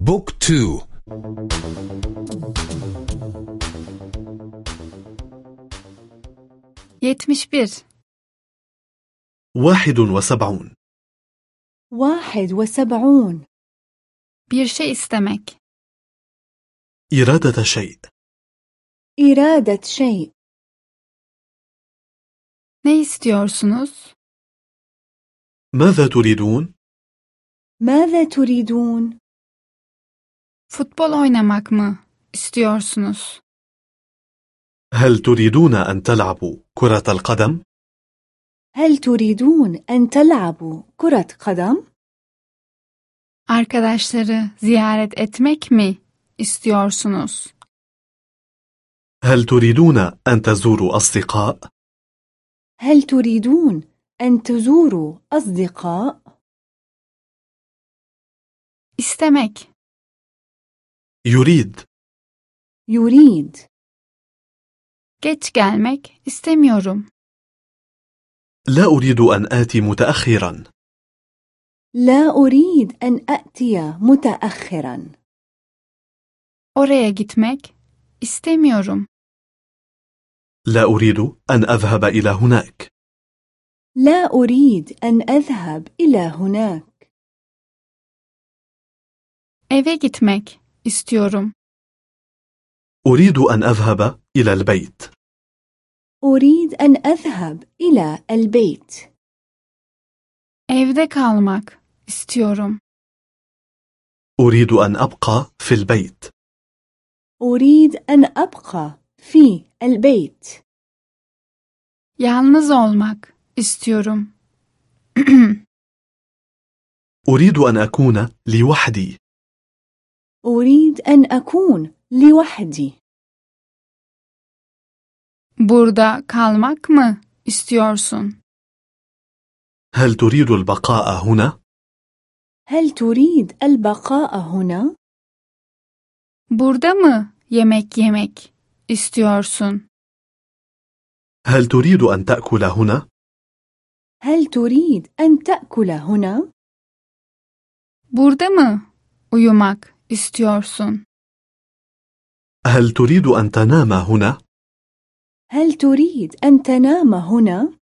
بوك تو Yetmiş bir. واحد وسبعون واحد وسبعون Bir şey istemek. إرادة شيء إرادة شيء Ne istiyorsunuz? ماذا تريدون؟ ماذا تريدون؟ Futbol oynamak mı istiyorsunuz? هل تريدون أن تلعبوا كرة القدم؟ هل تريدون أن تلعبوا كرة قدم؟ Arkadaşları ziyaret etmek mi istiyorsunuz? هل تريدون أن تزوروا أصدقاء؟ هل تريدون أن تزوروا أصدقاء؟ İstemek. يريد. يريد. Geç gelmek istemiyorum. لا أريد أن آتي متأخرا. لا أريد أن أأتي متأخرا. Oraya gitmek istemiyorum. لا أريد أن أذهب إلى هناك. لا أريد أن أذهب إلى هناك. Eve gitmek istiyorum. أريد أن أذهب إلى البيت أريد أن أذهب إلى البيت Evde kalmak istiyorum. أريد أن أبقى في البيت أريد أن أبقى في البيت Yalnız olmak istiyorum. أريد أن أكون لوحدي أريد أن أكون لوحدي Burada kalmak mı istiyorsun? هل تريد البقاء هنا؟ هل تريد البقاء هنا؟ Burada mı yemek yemek istiyorsun? هل تريد أن تأكل هنا؟ هل تريد أن تأكل هنا؟ Burada mı uyumak istiyorsun? هل تريد أن تنام هنا؟ هل تريد أن تنام هنا؟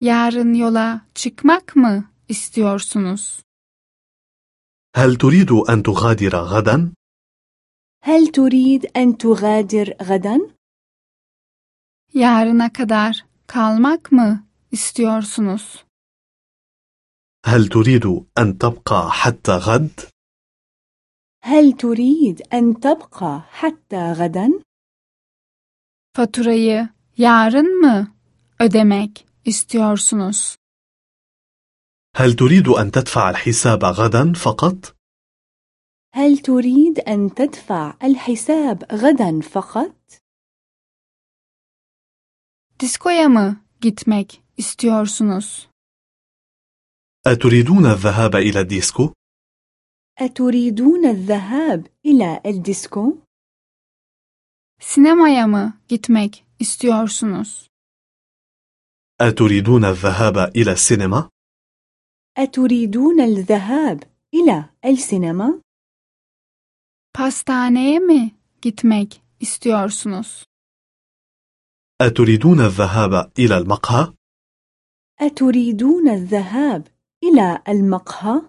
Yarın yola çıkmak mı istiyorsunuz? هل تريد أن تغادر غدا؟ هل تريد أن تغادر غدا؟ Yarına kadar kalmak mı istiyorsunuz? هل تريد أن تبقى حتى غد؟ هل تريد أن تبقى حتى غدا؟ Faturayı yarın mı ödemek istiyorsunuz? هل تريد أن تدفع الحساب غدا فقط؟ هل تريد أن تدفع الحساب غدا فقط؟ Diskoya mı gitmek istiyorsunuz? أتريدون الذهاب إلى الديسكو؟ أتريدون الذهاب إلى الديسكو؟ Sinemaya mı gitmek istiyorsunuz? أتريدون الذهاب إلى السينما؟ أتريدون الذهاب إلى السينما؟ Pastaneye mi gitmek istiyorsunuz? أتريدون الذهاب إلى المقهى؟ أتريدون الذهاب إلى المقهى؟